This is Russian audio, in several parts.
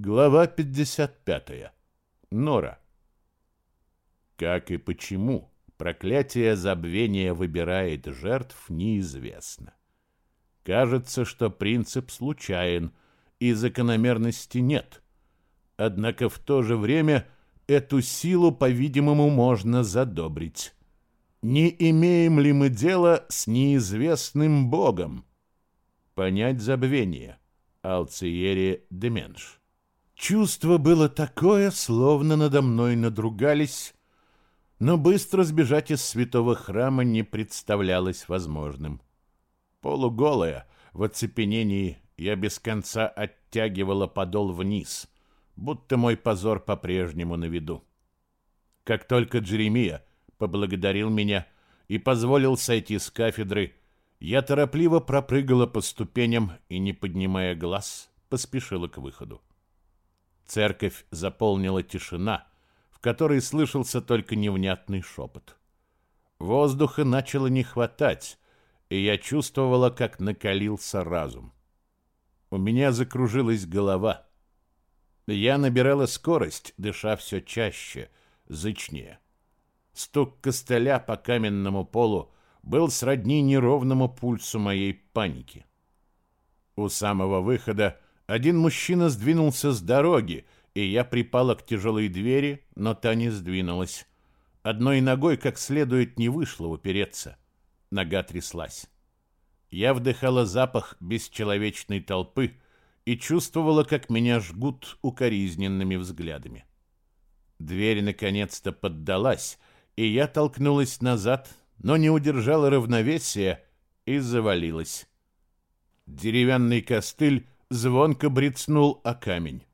Глава 55. Нора. Как и почему проклятие забвения выбирает жертв, неизвестно. Кажется, что принцип случайен, и закономерности нет. Однако в то же время эту силу, по-видимому, можно задобрить. Не имеем ли мы дело с неизвестным богом? Понять забвение. Алциери Деменш. Чувство было такое, словно надо мной надругались, но быстро сбежать из святого храма не представлялось возможным. Полуголая, в оцепенении, я без конца оттягивала подол вниз, будто мой позор по-прежнему на виду. Как только Джеремия поблагодарил меня и позволил сойти с кафедры, я торопливо пропрыгала по ступеням и, не поднимая глаз, поспешила к выходу. Церковь заполнила тишина, в которой слышался только невнятный шепот. Воздуха начало не хватать, и я чувствовала, как накалился разум. У меня закружилась голова. Я набирала скорость, дыша все чаще, зычнее. Стук костыля по каменному полу был сродни неровному пульсу моей паники. У самого выхода один мужчина сдвинулся с дороги, и я припала к тяжелой двери, но та не сдвинулась. Одной ногой как следует не вышло упереться. Нога тряслась. Я вдыхала запах бесчеловечной толпы и чувствовала, как меня жгут укоризненными взглядами. Дверь наконец-то поддалась, и я толкнулась назад, но не удержала равновесия и завалилась. Деревянный костыль звонко брецнул о камень.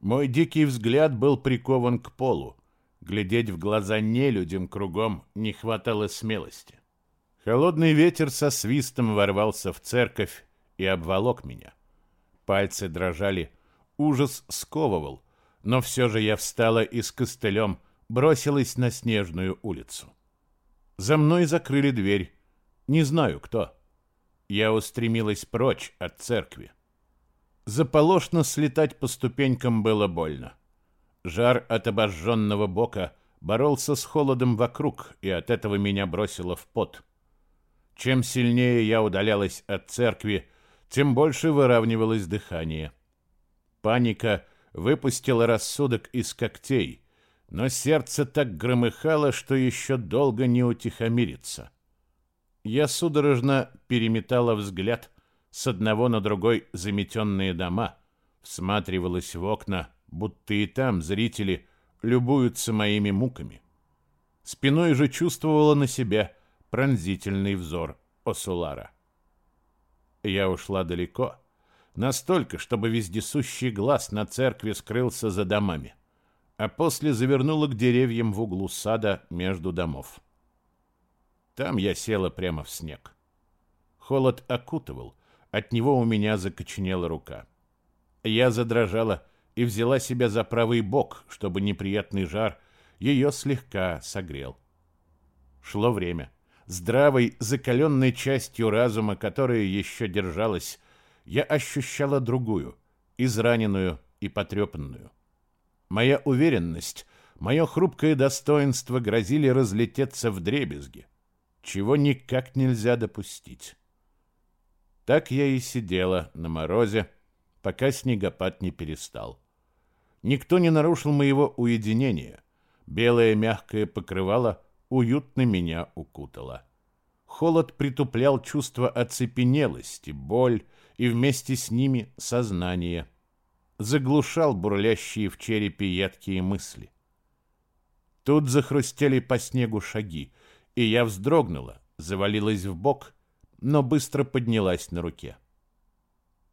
Мой дикий взгляд был прикован к полу. Глядеть в глаза нелюдям кругом не хватало смелости. Холодный ветер со свистом ворвался в церковь и обволок меня. Пальцы дрожали, ужас сковывал, но все же я встала и с костылем бросилась на снежную улицу. За мной закрыли дверь. Не знаю, кто. Я устремилась прочь от церкви. Заполошно слетать по ступенькам было больно. Жар от обожженного бока боролся с холодом вокруг, и от этого меня бросило в пот. Чем сильнее я удалялась от церкви, тем больше выравнивалось дыхание. Паника выпустила рассудок из когтей, но сердце так громыхало, что еще долго не утихомирится. Я судорожно переметала взгляд с одного на другой заметенные дома, всматривалась в окна, будто и там зрители любуются моими муками. Спиной же чувствовала на себя пронзительный взор Осулара. Я ушла далеко, настолько, чтобы вездесущий глаз на церкви скрылся за домами, а после завернула к деревьям в углу сада между домов. Там я села прямо в снег. Холод окутывал, от него у меня закоченела рука. Я задрожала и взяла себя за правый бок, чтобы неприятный жар ее слегка согрел. Шло время. Здравой, закаленной частью разума, которая еще держалась, я ощущала другую, израненную и потрепанную. Моя уверенность, мое хрупкое достоинство грозили разлететься в дребезги, чего никак нельзя допустить. Так я и сидела на морозе, пока снегопад не перестал. Никто не нарушил моего уединения. Белое мягкое покрывало уютно меня укутало. Холод притуплял чувство оцепенелости, боль и вместе с ними сознание. Заглушал бурлящие в черепе едкие мысли. Тут захрустели по снегу шаги, и я вздрогнула, завалилась в бок но быстро поднялась на руке.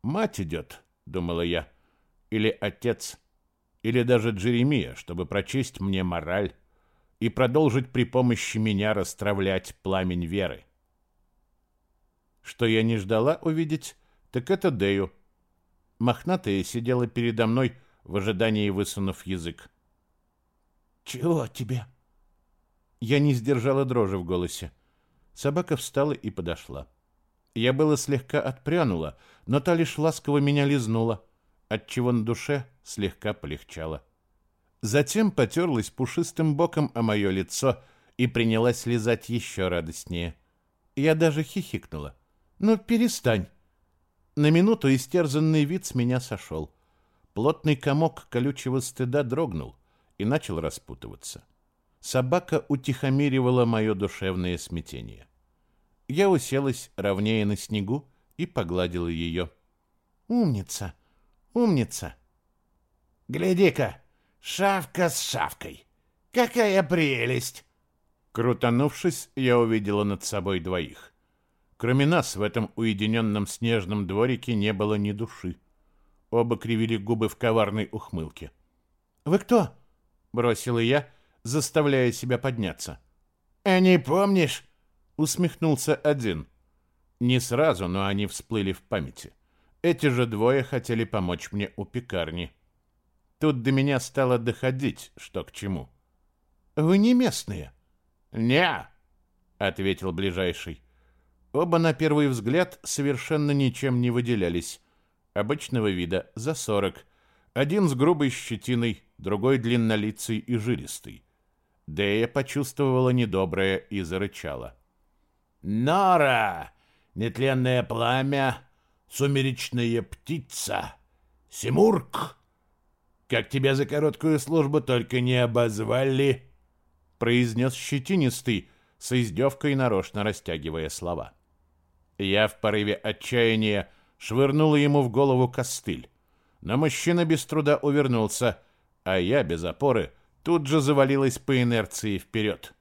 «Мать идет», — думала я, — «или отец, или даже Джеремия, чтобы прочесть мне мораль и продолжить при помощи меня расстравлять пламень веры». Что я не ждала увидеть, так это Дею. Мохнатая сидела передо мной в ожидании, высунув язык. «Чего тебе?» Я не сдержала дрожи в голосе. Собака встала и подошла. Я было слегка отпрянула, но та лишь ласково меня лизнула, отчего на душе слегка полегчало. Затем потерлась пушистым боком о мое лицо и принялась лизать еще радостнее. Я даже хихикнула. «Ну, перестань!» На минуту истерзанный вид с меня сошел. Плотный комок колючего стыда дрогнул и начал распутываться. Собака утихомиривала мое душевное смятение. Я уселась ровнее на снегу и погладила ее. «Умница! Умница!» «Гляди-ка!» Шавка с шавкой. Какая прелесть!» Крутанувшись, я увидела над собой двоих. Кроме нас в этом уединенном снежном дворике не было ни души. Оба кривили губы в коварной ухмылке. «Вы кто?» — бросила я, заставляя себя подняться. «А не помнишь?» — усмехнулся один. Не сразу, но они всплыли в памяти. Эти же двое хотели помочь мне у пекарни. Тут до меня стало доходить, что к чему. «Вы не местные?» «Не», — ответил ближайший. Оба на первый взгляд совершенно ничем не выделялись. Обычного вида, за сорок. Один с грубой щетиной, другой длиннолицый и жилистый. Дея почувствовала недоброе и зарычала. «Нора! Нетленное пламя! Сумеречная птица! Симург!» Как тебя за короткую службу только не обозвали!» произнес щетинистый, с издевкой нарочно растягивая слова. Я в порыве отчаяния швырнула ему в голову костыль. Но мужчина без труда увернулся, а я без опоры тут же завалилась по инерции вперед.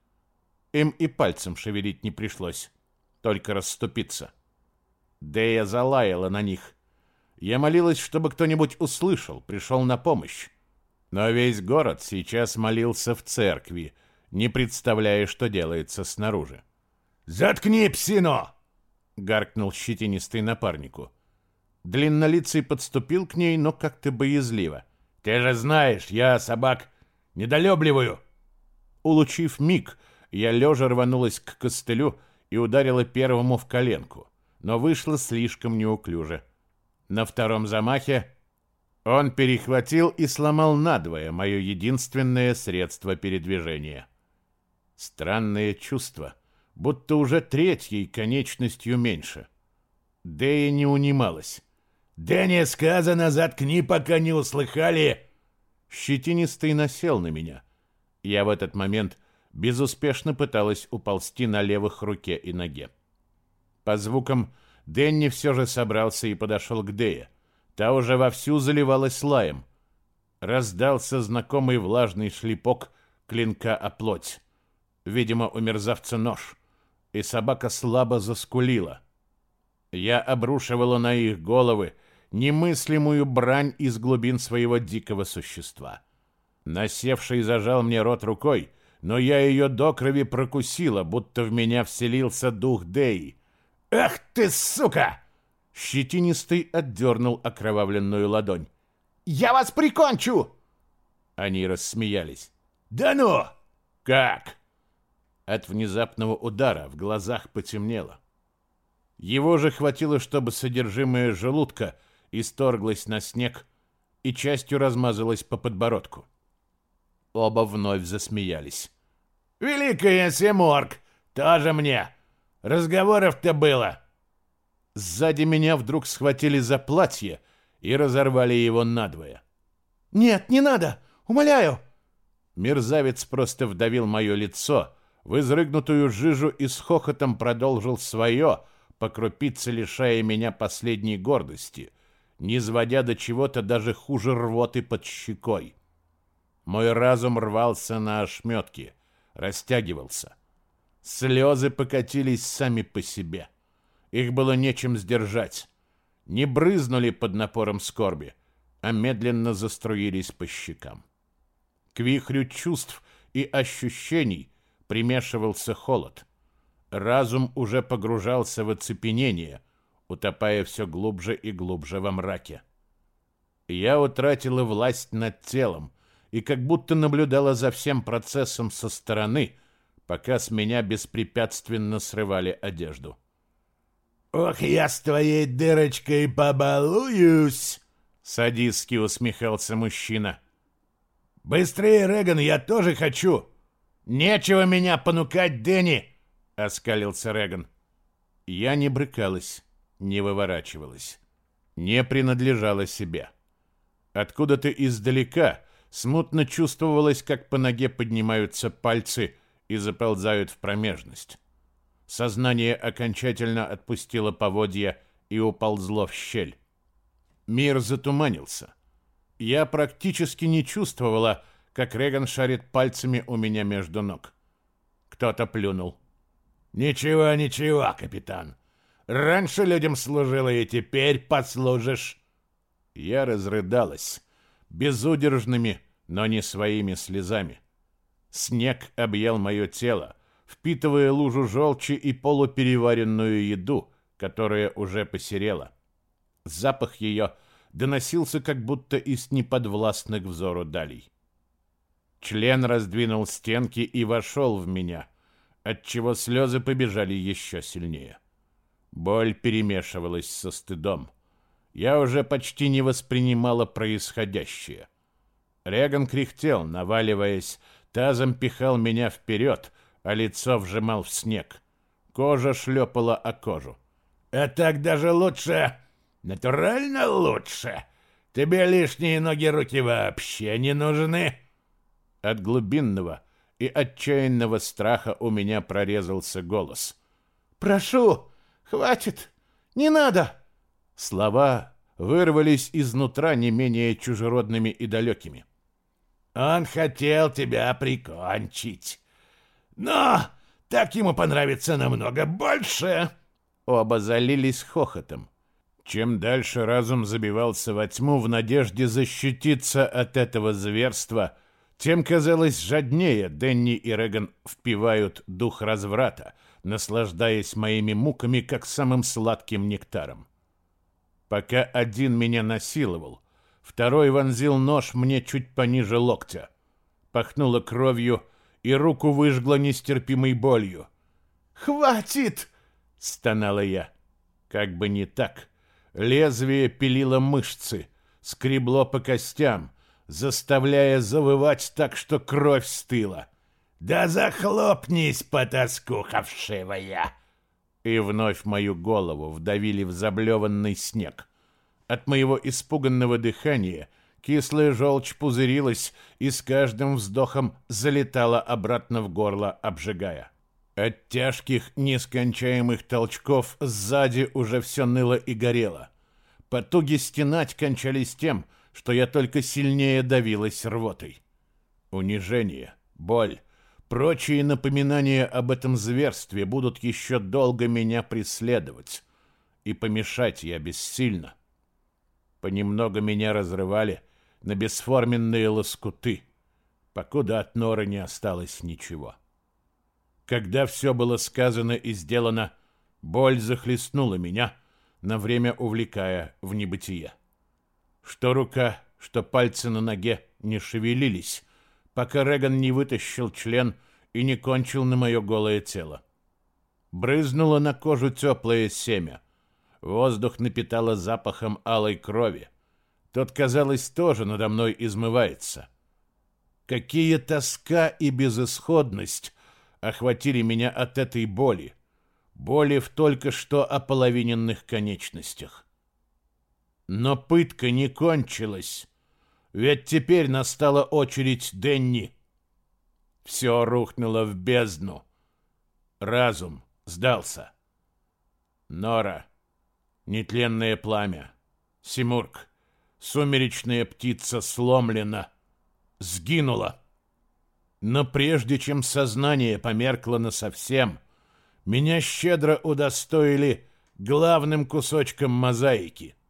Им и пальцем шевелить не пришлось, только расступиться. Дея залаяла на них, я молилась, чтобы кто-нибудь услышал, пришел на помощь. Но весь город сейчас молился в церкви, не представляя, что делается снаружи. «Заткни, псино!» — гаркнул щетинистый напарнику. Длиннолицый подступил к ней, но как-то боязливо. «Ты же знаешь, я собак недолюбливаю!» Улучив миг, я лежа рванулась к костылю и ударила первому в коленку, но вышло слишком неуклюже. На втором замахе он перехватил и сломал надвое мое единственное средство передвижения. Странное чувство, будто уже третьей конечностью меньше. Дэя не унималась. «Да не сказано, заткни, пока не услыхали!» Щетинистый насел на меня. Я в этот момент безуспешно пыталась уползти на левых руке и ноге. По звукам Дэнни все же собрался и подошел к Дее. Та уже вовсю заливалась лаем. Раздался знакомый влажный шлепок клинка о плоть. Видимо, у мерзавца нож. И собака слабо заскулила. Я обрушивала на их головы немыслимую брань из глубин своего дикого существа. Насевший зажал мне рот рукой, но я ее до крови прокусила, будто в меня вселился дух Деи — «Ах ты, сука!» Щетинистый отдернул окровавленную ладонь. «Я вас прикончу!» Они рассмеялись. «Да ну!» «Как?» От внезапного удара в глазах потемнело. Его же хватило, чтобы содержимое желудка исторглось на снег и частью размазалось по подбородку. Оба вновь засмеялись. «Великая Семорг! Тоже мне! Разговоров-то было. Сзади меня вдруг схватили за платье и разорвали его надвое. Нет, не надо, умоляю. Мерзавец просто вдавил мое лицо в изрыгнутую жижу и с хохотом продолжил свое, по крупице лишая меня последней гордости, не сводя до чего-то даже хуже рвоты под щекой. Мой разум рвался на ошметки, растягивался — Слезы покатились сами по себе. Их было нечем сдержать. Не брызнули под напором скорби, а медленно заструились по щекам. К вихрю чувств и ощущений примешивался холод. Разум уже погружался в оцепенение, утопая все глубже и глубже во мраке. Я утратила власть над телом и как будто наблюдала за всем процессом со стороны — пока с меня беспрепятственно срывали одежду. «Ох, я с твоей дырочкой побалуюсь!» Садистски усмехался мужчина. «Быстрее, Реган, я тоже хочу!» «Нечего меня понукать, Дэнни!» — оскалился Реган. Я не брыкалась, не выворачивалась, не принадлежала себе. Откуда-то издалека смутно чувствовалось, как по ноге поднимаются пальцы и заползают в промежность. Сознание окончательно отпустило поводья и уползло в щель. Мир затуманился. Я практически не чувствовала, как Реган шарит пальцами у меня между ног. Кто-то плюнул. «Ничего, ничего, капитан. Раньше людям служила, и теперь послужишь». Я разрыдалась, безудержными, но не своими слезами. Снег объял мое тело, впитывая лужу желчи и полупереваренную еду, которая уже посерела. Запах ее доносился как будто из неподвластных взору далей. Член раздвинул стенки и вошел в меня, отчего слезы побежали еще сильнее. Боль перемешивалась со стыдом. Я уже почти не воспринимала происходящее. Реган кряхтел, наваливаясь, тазом пихал меня вперед, а лицо вжимал в снег. Кожа шлепала о кожу. «А так даже лучше! Натурально лучше! Тебе лишние ноги-руки вообще не нужны!» От глубинного и отчаянного страха у меня прорезался голос. «Прошу, хватит, не надо!» Слова вырвались изнутра не менее чужеродными и далекими. «Он хотел тебя прикончить, но так ему понравится намного больше!» Оба залились хохотом. Чем дальше разум забивался во тьму в надежде защититься от этого зверства, тем, казалось, жаднее Денни и Реган впивают дух разврата, наслаждаясь моими муками, как самым сладким нектаром. Пока один меня насиловал, второй вонзил нож мне чуть пониже локтя. Пахнуло кровью, и руку выжгло нестерпимой болью. «Хватит!» — стонала я. Как бы не так. Лезвие пилило мышцы, скребло по костям, заставляя завывать так, что кровь стыла. «Да захлопнись, потаскуха вшивая!» И вновь мою голову вдавили в заблеванный снег. От моего испуганного дыхания кислая желчь пузырилась и с каждым вздохом залетала обратно в горло, обжигая. От тяжких, нескончаемых толчков сзади уже все ныло и горело. Потуги стенать кончались тем, что я только сильнее давилась рвотой. Унижение, боль, прочие напоминания об этом зверстве будут еще долго меня преследовать, и помешать я бессильно. Понемногу меня разрывали на бесформенные лоскуты, покуда от норы не осталось ничего. Когда все было сказано и сделано, боль захлестнула меня, на время увлекая в небытие. Что рука, что пальцы на ноге не шевелились, пока Реган не вытащил член и не кончил на мое голое тело. Брызнуло на кожу теплое семя. Воздух напитало запахом алой крови. Тот, казалось, тоже надо мной измывается. Какие тоска и безысходность охватили меня от этой боли. Боли в только что ополовиненных конечностях. Но пытка не кончилась. Ведь теперь настала очередь Денни. Все рухнуло в бездну. Разум сдался. Нора, нетленное пламя, Симург, сумеречная птица сломлена, сгинула. Но прежде чем сознание померкло насовсем, меня щедро удостоили главным кусочком мозаики —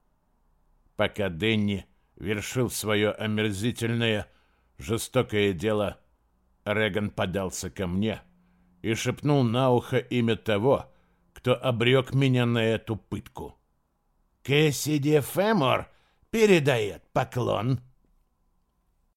Пока Денни вершил свое омерзительное, жестокое дело, Реган подался ко мне и шепнул на ухо имя того, кто обрек меня на эту пытку. «Кэссиди Фэмор передает поклон»,